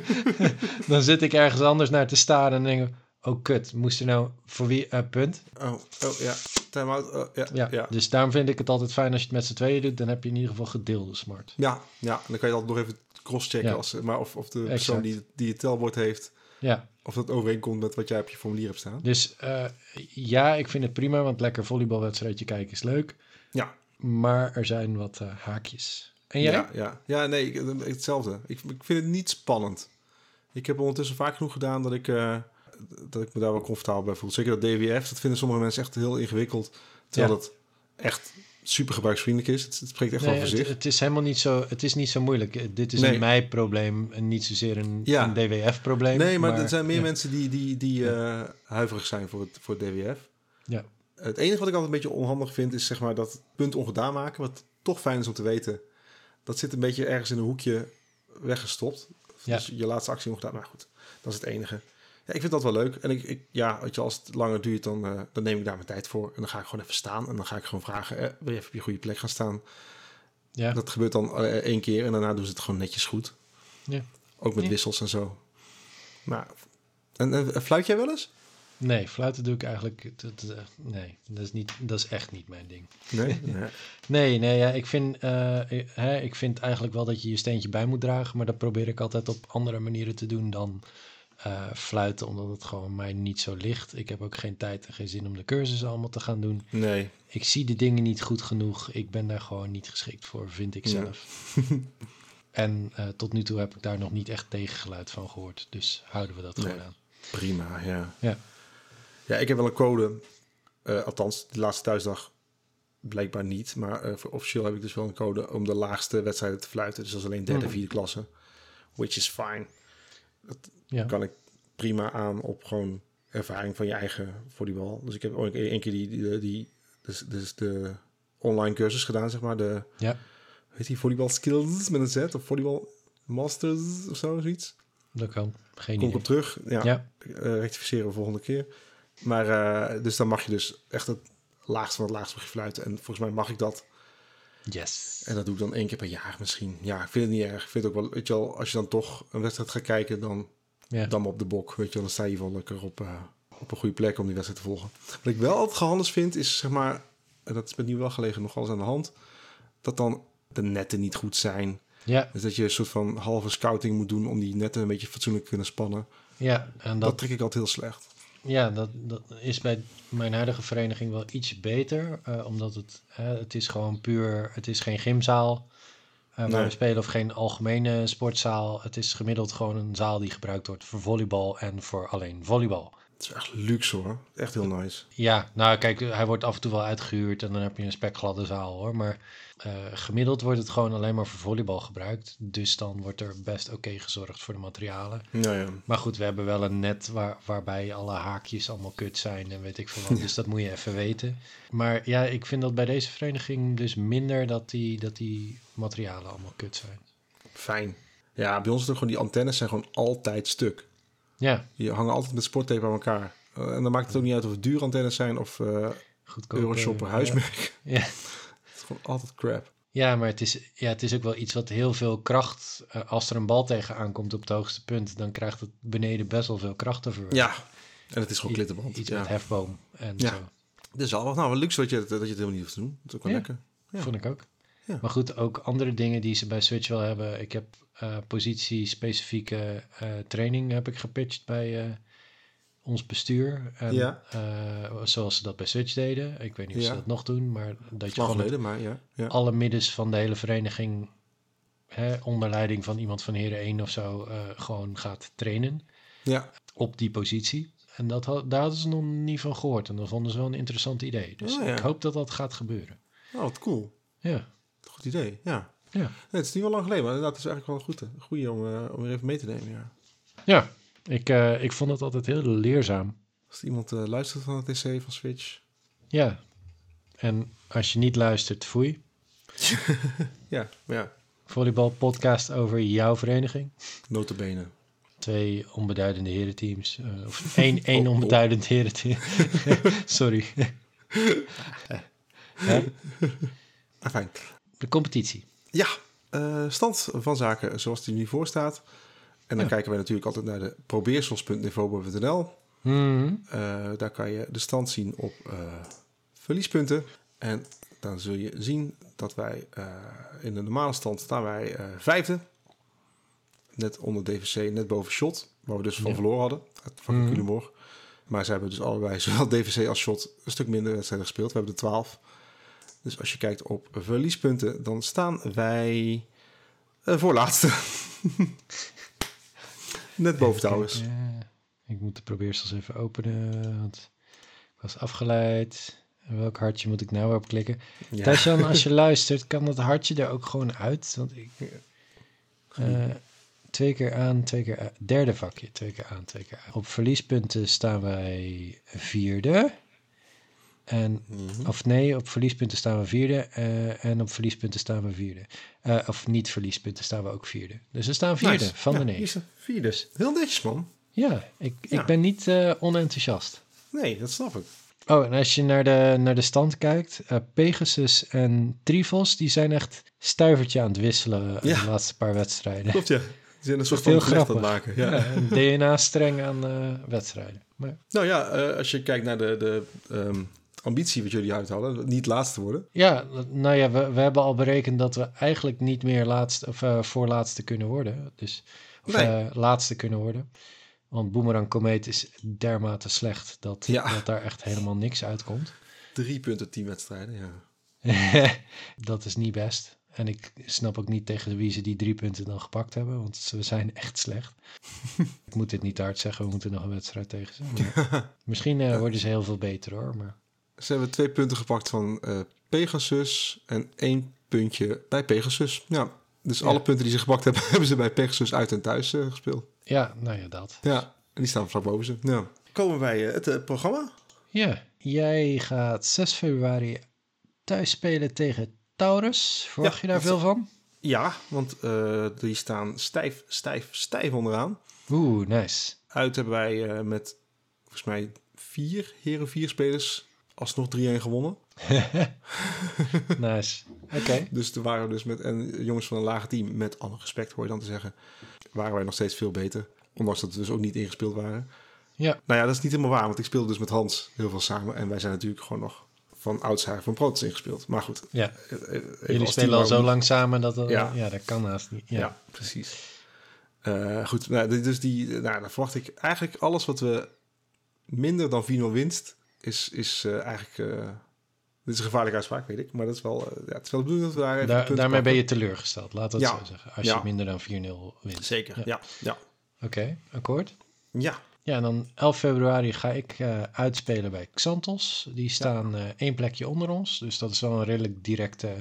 Dan zit ik ergens anders naar te staren en denk oh kut, moest er nou voor wie, eh, punt. Oh, oh ja. Time out. Oh, ja, Ja, ja. dus daarom vind ik het altijd fijn als je het met z'n tweeën doet, dan heb je in ieder geval gedeelde smart. Ja, ja. En dan kan je altijd nog even cross-checken. Ja. Als, maar of, of de persoon die, die het telbord heeft... Ja, of dat overeenkomt met wat jij op je formulier hebt staan. dus eh, ja, ik vind het prima, want lekker volleybalwedstrijdje kijken is leuk. Ja. Maar er zijn wat eh, haakjes. En jij? Ja, ja. ja nee, ik- ik- hetzelfde. Ik, ik vind het niet spannend. Ik heb ondertussen vaak genoeg gedaan dat ik, eh, dat ik me daar wel comfortabel bij voel. Zeker dat DWF, dat vinden sommige mensen echt heel ingewikkeld. Terwijl Ja. dat echt super gebruiksvriendelijk is. Het, het spreekt echt Nee, wel voor het, zich. het is helemaal niet zo, het is niet zo moeilijk. Eh, Dit is Nee. een mij-probleem en niet zozeer een, Ja. een DWF-probleem. nee, maar, er zijn meer ja. mensen die, die, die eh, huiverig zijn voor het, voor het DWF. Ja. Het enige wat ik altijd een beetje onhandig vind, is zeg maar dat punt ongedaan maken. Wat toch fijn is om te weten. Dat zit een beetje ergens in een hoekje weggestopt. Ja. Dus je laatste actie ongedaan. Maar goed, dat is het enige. Ja, ik vind dat wel leuk. En ik, ik, ja, weet je, als het langer duurt, dan, eh, dan neem ik daar mijn tijd voor. En dan ga ik gewoon even staan. En dan ga ik gewoon vragen, eh, wil je even op je goede plek gaan staan? Ja. Dat gebeurt dan eh, één keer en daarna doen ze het gewoon netjes goed. Ja. Ook met Ja. wissels en zo. Maar, en, en fluit jij wel eens? Nee, fluiten doe ik eigenlijk... dat- dat- nee, dat is, niet, dat is echt niet mijn ding. Nee? nee. Nee, nee ja, ik, vind, eh, hè, ik vind eigenlijk wel dat je je steentje bij moet dragen. Maar dat probeer ik altijd op andere manieren te doen dan eh, fluiten. Omdat het gewoon mij niet zo ligt. Ik heb ook geen tijd en geen zin om de cursussen allemaal te gaan doen. Nee. Ik zie de dingen niet goed genoeg. Ik ben daar gewoon niet geschikt voor, vind ik Ja. zelf. en eh, tot nu toe heb ik daar nog niet echt tegengeluid van gehoord. Dus houden we dat Nee. gewoon aan. Prima, ja. Ja. Ja, ik heb wel een code. eh, althans, de laatste thuisdag blijkbaar niet. Maar eh, voor officieel heb ik dus wel een code om de laagste wedstrijden te fluiten. Dus dat is alleen derde, Hmm. vierde klasse. Which is fine. Ja. kan ik prima aan op gewoon ervaring van je eigen volleybal. Dus ik heb ook één keer die, die, die dus, dus de online cursus gedaan, zeg maar. De, ja, heet die volleybal skills met een Z of volleybal masters of zo, zoiets. dat kan. Geen Kom idee. op terug. Ja, Ja, eh, rectificeren volgende keer. Maar eh, dus dan mag je dus echt het laagste van het laagste mag je fluiten. En volgens mij mag ik dat. yes. En dat doe ik dan één keer per jaar misschien. Ja, ik vind het niet erg. Ik vind het ook wel, weet je wel, als je dan toch een wedstrijd gaat kijken, dan maar op de bok. Weet je wel, dan sta je wel lekker op, eh, op een goede plek om die wedstrijd te volgen. Wat ik wel altijd gehandeld vind, is zeg maar, en dat is met nieuw gelegen nog alles aan de hand, dat dan de netten niet goed zijn. Ja, Dus dat je een soort van halve scouting moet doen om die netten een beetje fatsoenlijk te kunnen spannen. ja, en Dat, dat, trek ik altijd heel slecht. Ja, dat, dat is bij mijn huidige vereniging wel iets beter. eh, omdat het, het is gewoon puur, het is geen gymzaal eh, waar Nee. we spelen of geen algemene sportzaal. Het is gemiddeld gewoon een zaal die gebruikt wordt voor volleybal en voor alleen volleybal. Het is echt luxe hoor. Echt heel nice. Ja, nou kijk, hij wordt af en toe wel uitgehuurd en dan heb je een spekgladde zaal hoor. Maar eh, gemiddeld wordt het gewoon alleen maar voor volleybal gebruikt. Dus dan wordt er best oké gezorgd voor de materialen. Ja, ja. Maar goed, we hebben wel een net waar, waarbij alle haakjes allemaal kut zijn en weet ik veel wat. Dus dat moet je even weten. Maar ja, ik vind dat bij deze vereniging dus minder dat die, dat die materialen allemaal kut zijn. Fijn. Ja, bij ons is gewoon, die antennes zijn gewoon altijd stuk. Ja, Die hangen altijd met sporttape aan elkaar. Eh, en dan maakt het ook niet uit of het dure antennes zijn of eh goedkoop. Euroshopper huismerk. Ja. Het is gewoon altijd crap. Ja, maar het is, ja, het is ook wel iets wat heel veel kracht... eh, als er een bal tegenaan komt op het hoogste punt... dan krijgt het beneden best wel veel kracht te verwerken. Ja. En het is gewoon klittenband. Iets ja. met hefboom en Ja. zo. Dus al, nou, wel luxe dat je, dat je het helemaal niet hoeft te doen. Dat is ook wel Ja. lekker. Ja. Vond ik ook. Ja. Maar goed, ook andere dingen die ze bij Switch wel hebben. Ik heb eh positie-specifieke eh, training heb ik gepitcht bij eh, ons bestuur. En, Ja. zoals ze dat bij Switch deden. Ik weet niet of ze dat nog doen, maar dat je gewoon geleden, maar ja. ja. alle middens van de hele vereniging... Hè, onder leiding van iemand van Heren 1 of zo... gewoon gaat trainen Ja, op die positie. En dat had, daar hadden ze nog niet van gehoord. En dat vonden ze wel een interessant idee. Dus Oh, ik hoop dat dat gaat gebeuren. oh, wat cool. Ja, Goed idee, ja. Ja. Nee, het is niet wel lang geleden, maar inderdaad, het is eigenlijk wel een goede, goede om, eh, om weer even mee te nemen, ja. Ja, ik, eh, ik vond het altijd heel leerzaam. Als iemand eh, luistert van het TC van Switch. Ja. En als je niet luistert, foei. Ja, ja. Volleybal podcast over jouw vereniging. Notabene. Twee onbeduidende herenteams. eh, of één, één Oh, oh. onbeduidend herenteam. Sorry. Hè? Ah, fijn. De competitie. Ja, eh, stand van zaken zoals die nu voor staat. En dan Ja. kijken wij natuurlijk altijd naar de probeersels.niveau.nl. Mhm. Eh, daar kan je de stand zien op eh, verliespunten. En dan zul je zien dat wij in de normale stand staan wij vijfde. Net onder DVC, net boven Shot. Waar we dus van Ja. verloren hadden. Van Mhm. Culemborg. Maar ze hebben dus allebei, zowel DVC als Shot, een stuk minder wedstrijden gespeeld. We hebben er 12. Dus als je kijkt op verliespunten, dan staan wij eh, voorlaatste. net boven trouwens. Kijk, eh, ik moet de probeersels even openen. Want ik was afgeleid. Welk hartje moet ik nou op klikken? Ja. Als je luistert, kan dat hartje er ook gewoon uit. Want ik. eh, twee keer aan, twee keer uit. Derde vakje, twee keer aan, twee keer uit. Op verliespunten staan wij vierde. En, Mhm. of nee, op verliespunten staan we vierde. eh, en op verliespunten staan we vierde. Eh, of niet verliespunten staan we ook vierde. Dus we staan vierde Nice. van Ja, de negen. vierde. Heel netjes, man. Ja, ik, Ja. ik ben niet eh, onenthousiast. Nee, dat snap ik. Oh, en als je naar de, naar de stand kijkt, Pegasus en Trivos, die zijn echt stuivertje aan het wisselen Ja. de laatste paar wedstrijden. Klopt, ja. zijn een soort van gerecht aan het maken. Ja. DNA-streng aan wedstrijden. Maar, Nou ja, als je kijkt naar de, de ehm, ambitie wat jullie uit hadden, niet laatste worden. ja, nou ja, we, we hebben al berekend dat we eigenlijk niet meer laatste, of, eh, voorlaatste kunnen worden. Dus, of Nee. eh, laatste kunnen worden. Want Boomerang Comet is dermate slecht dat, Ja. dat daar echt helemaal niks uitkomt. Drie punten, tien wedstrijden, ja. dat is niet best. En ik snap ook niet tegen wie ze die drie punten dan gepakt hebben, want ze zijn echt slecht. ik moet dit niet hard zeggen, we moeten nog een wedstrijd tegen ze. maar misschien eh, worden ze heel veel beter hoor. Maar Ze hebben twee punten gepakt van eh, Pegasus en één puntje bij Pegasus. Ja, dus Ja. alle punten die ze gepakt hebben, hebben ze bij Pegasus uit en thuis eh, gespeeld. ja, nou ja, dat. Ja, en die staan vlak boven ze. Ja. Komen wij bij het eh, programma? Ja, jij gaat 6 februari thuis spelen tegen Taurus. Verwacht Ja, je daar veel van? Ja, want eh, die staan stijf, stijf, stijf onderaan. Oeh, nice. Uit hebben wij eh, met volgens mij vier heren vier spelers alsnog 3-1 gewonnen. nice. Oké. Dus er waren dus met en jongens van een lager team, met alle respect hoor je dan te zeggen, waren wij nog steeds veel beter. Ondanks dat we dus ook niet ingespeeld waren. Ja. Nou ja, dat is niet helemaal waar, want ik speelde dus met Hans heel veel samen. En wij zijn natuurlijk gewoon nog van oudsher van Protos ingespeeld. Maar goed. Ja. eh, eh, Jullie spelen al zo lang samen dat dat, Ja. ja. dat kan haast niet. Ja, Ja. precies. Eh, goed, nou, dus die, nou, dan verwacht ik eigenlijk alles wat we minder dan 4-0 winst, is, is eh, eigenlijk... eh, dit is een gevaarlijke uitspraak, weet ik. Maar dat is wel, eh, ja, het is wel de bedoeling dat we daar even Daar, punten daarmee ben je teleurgesteld, het Ja. zo zeggen. Als Ja. je minder dan 4-0 wint. Zeker, ja. ja. Oké, akkoord. Ja, Ja, en dan 11 februari ga ik eh, uitspelen bij Xantos. Die staan eh, één plekje onder ons. Dus dat is wel een redelijk directe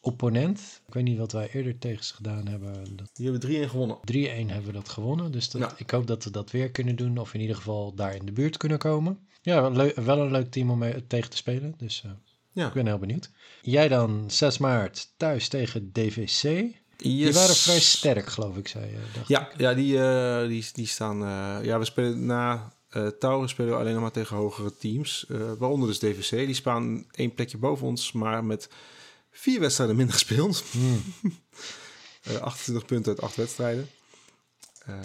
opponent. Ik weet niet wat wij eerder tegen ze gedaan hebben. Dat- die hebben 3-1 gewonnen. 3-1 hebben we dat gewonnen. Dus dat, Ja. ik hoop dat we dat weer kunnen doen. Of in ieder geval daar in de buurt kunnen komen. Ja, wel, een leuk team om mee, tegen te spelen. Dus eh, Ja. ik ben heel benieuwd. Jij dan 6 maart thuis tegen DVC. Die waren vrij sterk, geloof ik, zei je. Ja, ik. ja die, eh, die, die staan... eh, ja, we spelen na Taurus spelen we alleen nog maar tegen hogere teams. waaronder dus DVC. Die staan één plekje boven ons, maar met vier wedstrijden minder gespeeld. Hmm. Eh, 28 punten uit acht wedstrijden.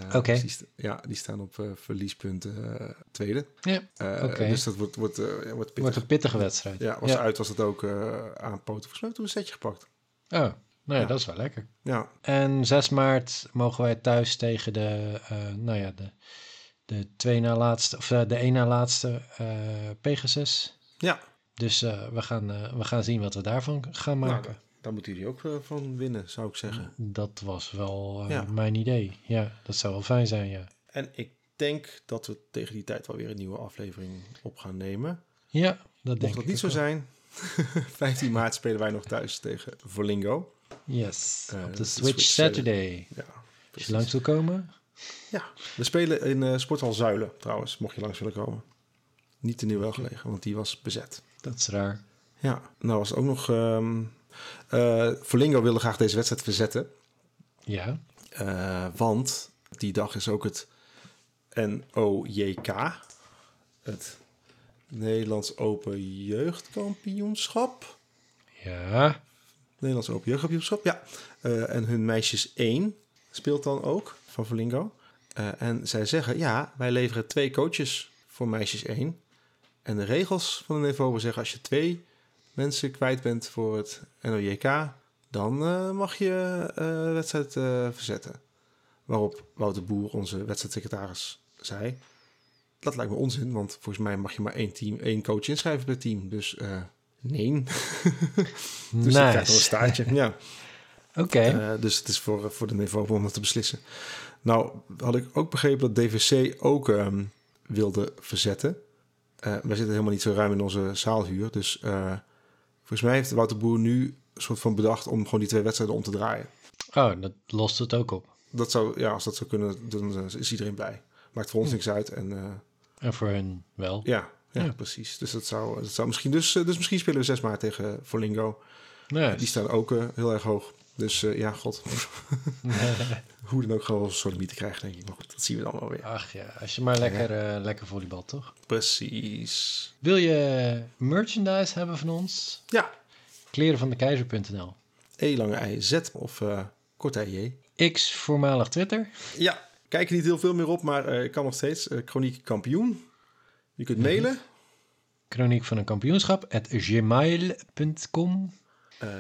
Eh, Oké. dus ja, die staan op eh, verliespunten eh, tweede. Ja, Eh, Oké. Dus dat wordt, wordt, eh, wordt pittig. wordt een pittige wedstrijd. Ja, was uit was het ook eh aan poten. Volgens mij hebben we toen een setje gepakt. Oh, nou ja, Ja. dat is wel lekker. Ja, En 6 maart mogen wij thuis tegen de, eh, nou ja, de, de twee na laatste, of de één na laatste eh, Pegasus. ja. Dus eh, we, gaan, eh, we gaan zien wat we daarvan gaan Nou, maken. Daar moeten jullie ook eh, van winnen, zou ik zeggen. dat was wel eh, Ja. mijn idee. Ja, dat zou wel fijn zijn, ja. En ik denk dat we tegen die tijd wel weer een nieuwe aflevering op gaan nemen. Ja, dat Mocht denk dat ik niet zo ook wel. zijn, 15 maart spelen wij nog thuis tegen Volingo. Yes, Eh, op de Switch Switch Saturday. Ja, Als je langs wil komen, ja, we spelen in eh Sporthal Zuilen trouwens, mocht je langs willen komen. Niet te nieuw wel gelegen, want die was bezet. dat is raar. Ja, nou was ook nog... ehm eh, Volingo wilde graag deze wedstrijd verzetten. Ja, Eh, want die dag is ook het NOJK. Het Nederlands Open Jeugdkampioenschap. ja, Nederlands Open Jeugdkampioenschap, ja. Eh, en hun meisjes 1 speelt dan ook van Verlingo. En zij zeggen, ja, wij leveren twee coaches voor meisjes 1. En de regels van de niveau zeggen, als je twee mensen kwijt bent voor het NOJK, dan eh, mag je de wedstrijd eh, verzetten. Waarop Wouter Boer, onze wedstrijdsecretaris, zei... Dat lijkt me onzin, want volgens mij mag je maar één, team, één coach inschrijven per team. Dus nee. Dus je krijgt wel een nice. staartje. ja. Oké, dus het is voor, voor de niveau om dat te beslissen. Nou, had ik ook begrepen dat DVC ook ehm, wilde verzetten. Wij zitten helemaal niet zo ruim in onze zaalhuur. Dus volgens mij heeft Wouter Boer nu een soort van bedacht om gewoon die twee wedstrijden om te draaien. oh, dat lost het ook op. Dat zou, ja, als dat zou kunnen, dan eh, is iedereen blij. Maakt voor ons niks uit. En eh, En voor hun wel. ja, ja, Ja. precies. Dus dat zou, dat zou misschien, dus, eh, dus misschien spelen we 6 maart tegen Volingo. Nice. Die staan ook heel erg hoog. Dus ja, god. Hoe dan ook gewoon een soort te krijgen, denk ik. Maar goed, dat zien we dan wel weer. Ach ja, als je maar lekker, eh, lekker volleybal, toch? Precies. Wil je merchandise hebben van ons? Ja. Kleren van de keizer.nl. E lange I Z of eh kort IJ. X, voormalig Twitter. Ja, kijk er niet heel veel meer op, maar eh, ik kan nog steeds. Chroniek kampioen. Je kunt mailen. Chroniek van een kampioenschap, at gmail.com.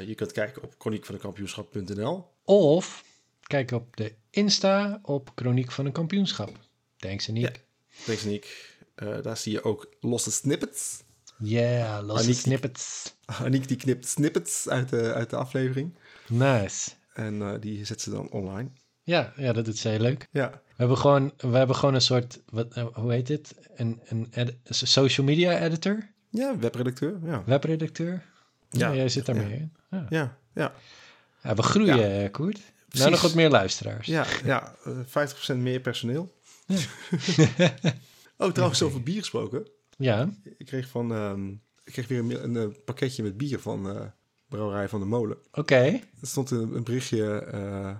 Je kunt kijken op chroniekvandenkampioenschap.nl. Of kijk op de Insta op Chroniek van een kampioenschap. Thanks, Aniek. Ja. Thanks Nick. Eh, daar zie je ook losse snippets. Yeah, losse Aniek- snippets. Aniek die knipt snippets uit de, uit de aflevering. Nice. En eh, die zet ze dan online. Ja, ja, dat ze heel leuk. Ja, We hebben gewoon, we hebben gewoon een soort, wat, eh, hoe heet dit? Een, een social media editor, ja webredacteur. Ja, webredacteur. Ja, Ja, jij zit daar ja. mee in. Ja. ja, ja. Ja, we groeien, eh, Koert. Nou, nog wat meer luisteraars. ja, ja eh, 50% meer personeel. oh, trouwens, over bier gesproken. Ja, Ik kreeg, van, ehm, ik kreeg weer een, een, eh, pakketje met bier van eh Brouwerij van de Molen. oké. Er stond een, een berichtje eh,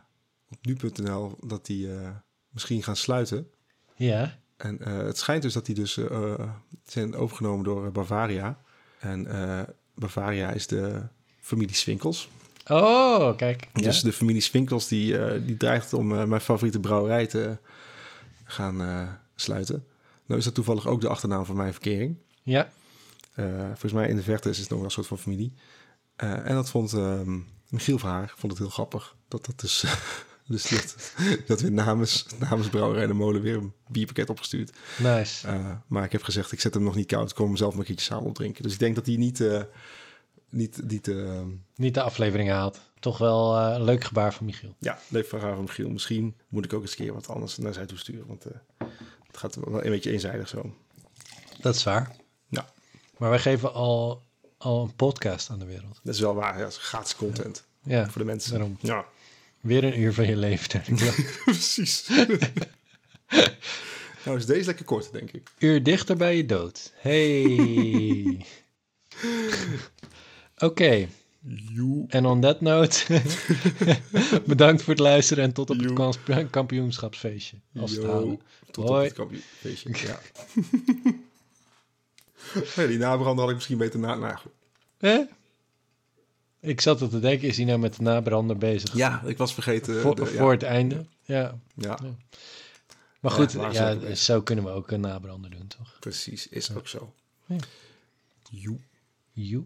op nu.nl dat die eh, misschien gaan sluiten. Ja, En eh, het schijnt dus dat die dus eh, eh, zijn overgenomen door eh, Bavaria. En eh, Bavaria is de familie Swinkels. Oh, kijk. Ja. Dus de familie Swinkels die, eh, die dreigt om eh, mijn favoriete brouwerij te gaan eh, sluiten. Nou is dat toevallig ook de achternaam van mijn verkering. ja. Volgens mij in de verte is het nog wel een soort van familie. En dat vond ehm, Michiel van Haar vond het heel grappig. Dat dat dus... dus dat, dat weer namens, namens Brouwerij de Molen weer een bierpakket opgestuurd. nice. Maar ik heb gezegd, ik zet hem nog niet koud. Ik kom hem zelf maar een keertje samen opdrinken. Dus ik denk dat hij niet... eh, niet, niet uh, Niet de aflevering haalt. Toch wel uh, een leuk gebaar van Michiel. ja, leuk van van Michiel. Misschien moet ik ook eens een keer wat anders naar zij toe sturen. Want uh, het gaat wel een beetje eenzijdig zo. Dat is waar. Ja. Maar wij geven al, al een podcast aan de wereld. Dat is wel waar. Ja, dat is gratis content. Ja, voor de mensen. Daarom. Ja. Weer een uur van je leven. Precies. nou is deze lekker kort, denk ik. Uur dichter bij je dood. Hey. Oké. Okay. En on that note, bedankt voor het luisteren en tot op het kampioenschapsfeestje. Als het halen. Tot Hoi. op het kampioenfeestje, ja. Die nabrander had ik misschien beter na... Nou. Eh? Ik zat er te denken, is hij nou met de nabrander bezig? Ja, ik was vergeten. Voor, de, voor het einde, ja. Ja. ja. Maar goed, Ja, zo kunnen we ook een nabrander doen, toch? Precies, is ook zo. Ja. Joe. Joe.